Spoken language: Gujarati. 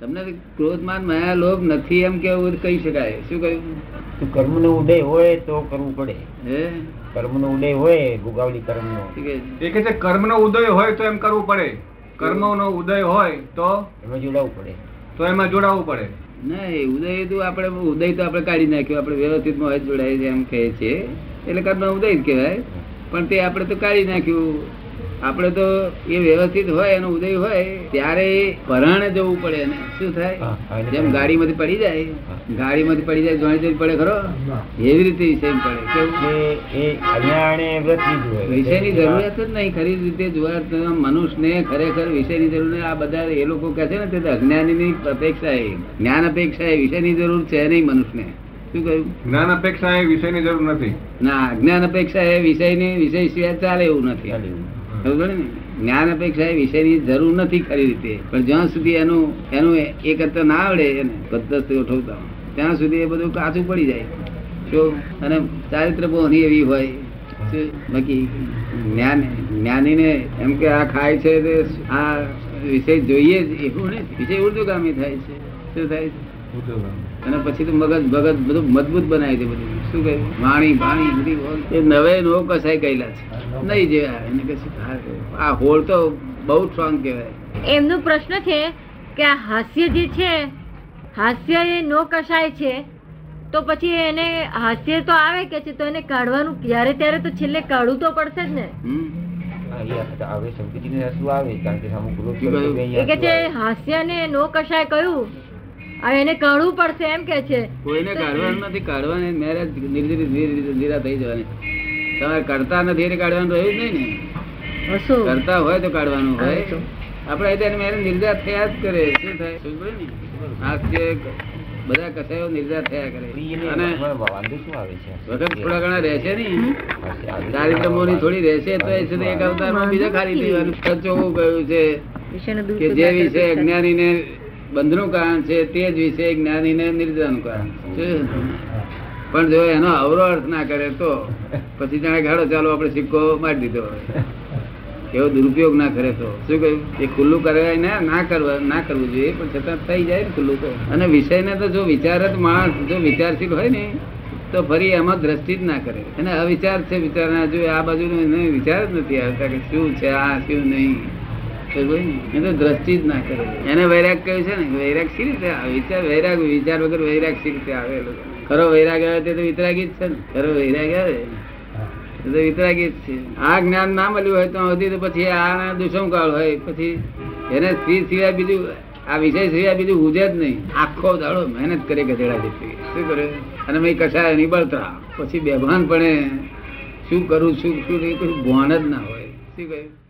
તમને ક્રોધમાન માયા લોભ નથી એમ કેવું કહી શકાય. શું કહ્યું? કર્મ કર્મનો ઉદય હોય તો કરવું પડે. હે? કર્મનો ઉદય હોય ભોગાવલી કર્મનો. નો કહે છે? એ કે છે કર્મનો ઉદય હોય તો એમ કરવું પડે. કર્મનો ઉદય હોય તો? એમાં જોડાવવું પડે. તો એમાં જોડાવવું પડે. ના એ ઉદય તો આપણે ઉદય તો આપણે કાઢી નાખ્યો. આપણે વ્યવસ્થિતમાં હોય જોડાય છે એમ કહે છે. એટલે કર્મ ઉદય જ કહેવાય. પણ તે આપણે તો કાઢી નાખ્યું. આપણે તો એ વ્યવસ્થિત હોય એનો ઉદય હોય ત્યારે પરાણે જવું પડે ને શું થાય? જેમ ગાડી ગાડીમાંથી પડી જાય. ગાડીમાંથી પડી જાય જોઈ જોઈ પડે ખરો? એવી રીતે વિષય પડે. કેવું? કે એ અજાણે વ્રતની જ હોય. વિષયની જરૂરિયાત જ નહીં ખરી રીતે જોવા તો મનુષ્યને ખરેખર વિષયની જરૂર નહીં. આ બધા એ લોકો કહે છે ને તે તો અજ્ઞાનીની અપેક્ષા એ. જ્ઞાન અપેક્ષા એ વિષયની જરૂર છે નહીં મનુષ્યને. શું કહ્યું? જ્ઞાન અપેક્ષા એ વિષયની જરૂર નથી. ના અજ્ઞાન અપેક્ષા એ વિષયની વિષય સિવાય ચાલે એવું નથી. ને જ્ઞાન અપેક્ષા એ વિષયની જરૂર નથી ખરી રીતે. પણ જ્યાં સુધી એનું એનું એકત્ર ના આવડે એને પદ્ધતિ ઉઠવતા ત્યાં સુધી એ બધું કાચું પડી જાય. તો અને ચારિત્ર બોહની એવી હોય બાકી જ્ઞાન, જ્ઞાનીને એમ કે આ ખાય છે તે આ વિષય જોઈએ જ એવું નહીં વિષય ઉર્દુગામી થાય છે. શું થાય છે? અને પછી તો મગજ ભગત બધું મજબૂત બનાવી દે બધું. શું કહ્યું વાણી વાણી બધી એ નવે નો કસાઈ ગયેલા છે. નહીં જેવા એને કશું આ હોળ તો બહુ સ્ટ્રોંગ કહેવાય. એમનો પ્રશ્ન છે કે આ હાસ્ય જે છે હાસ્ય એ નો કસાય છે તો પછી એને હાસ્ય તો આવે કે છે તો એને કાઢવાનું ક્યારે? ત્યારે તો છેલ્લે કાઢવું તો પડશે જ ને. આવે કારણ કે. હાસ્ય ને નો કશાય કયું? એને કાઢવું પડશે એમ કે છે. કોઈને કાઢવાનું નથી કાઢવાની મેરેજ નિરા થઈ જવાની. તમારે કરતા નથી એને કાઢવાનું રહ્યું જ નહીં ને. કરતા હોય તો કાઢવાનું હોય આપણે ત્યાં મેરેજ નિર્ધાર થયા જ કરે. શું થાય? શું પડી ને? હાસ્ય બધા કસાયો નિર્ધાર થયા કરે. અને વાંધો શું આવે છે? વખત થોડા ઘણા રહેશે નહીં આવે થોડી રહેશે તો એ સુધી એક અવતારમાં બીજા ખાલી સચોવું કહ્યું છે? કે જે વિશે અજ્ઞાની. અજ્ઞાનીને બંધનું કારણ છે તે જ વિષય જ્ઞાનીને નિર્ધારનું કારણ. પણ જો એનો અવરો અર્થ ના કરે તો પછી જાણે ગાડો ચાલો, આપણે સિક્કો મારી દીધો એવો દુરુપયોગ ના કરે તો. શું કહ્યું? એ ખુલ્લું કરાય ને ના કરવા, ના કરવું જોઈએ, પણ છતાં થઈ જાય ને ખુલ્લું તો. અને વિષયને તો જો વિચાર જ માણસ, જો વિચારશીલ હોય ને, તો ફરી એમાં દ્રષ્ટિ જ ના કરે. અને અવિચાર છે વિચારના, જો આ બાજુ વિચાર જ નથી આવતા કે શું છે આ, શું નહીં. દ્રષ્ટિ જ ના કરે. એને વૈરાગ કહ્યું છે ને વૈરાગ રીતે આવે? વિચાર વૈરાગ વિચાર વગર વૈરાગ રીતે આવે ખરો વૈરાગ આવે તે તો વિતરાગી જ છે ને. ખરો વૈરાગ આવે તો વિતરાગી જ છે. આ જ્ઞાન ના મળ્યું હોય તો સુધી તો પછી આ દુષ્મકાળ હોય. પછી એને સ્ત્રી સિવાય બીજું આ વિષય સિવાય બીજું હુજે જ નહીં. આખો દાડો મહેનત કરે ગધેડા જેટલી. શું કરે? અને મેં કશાય નહીં પછી બેભાન પણ શું કરું શું શું નહીં કશું ભાન જ ના હોય. શું કહ્યું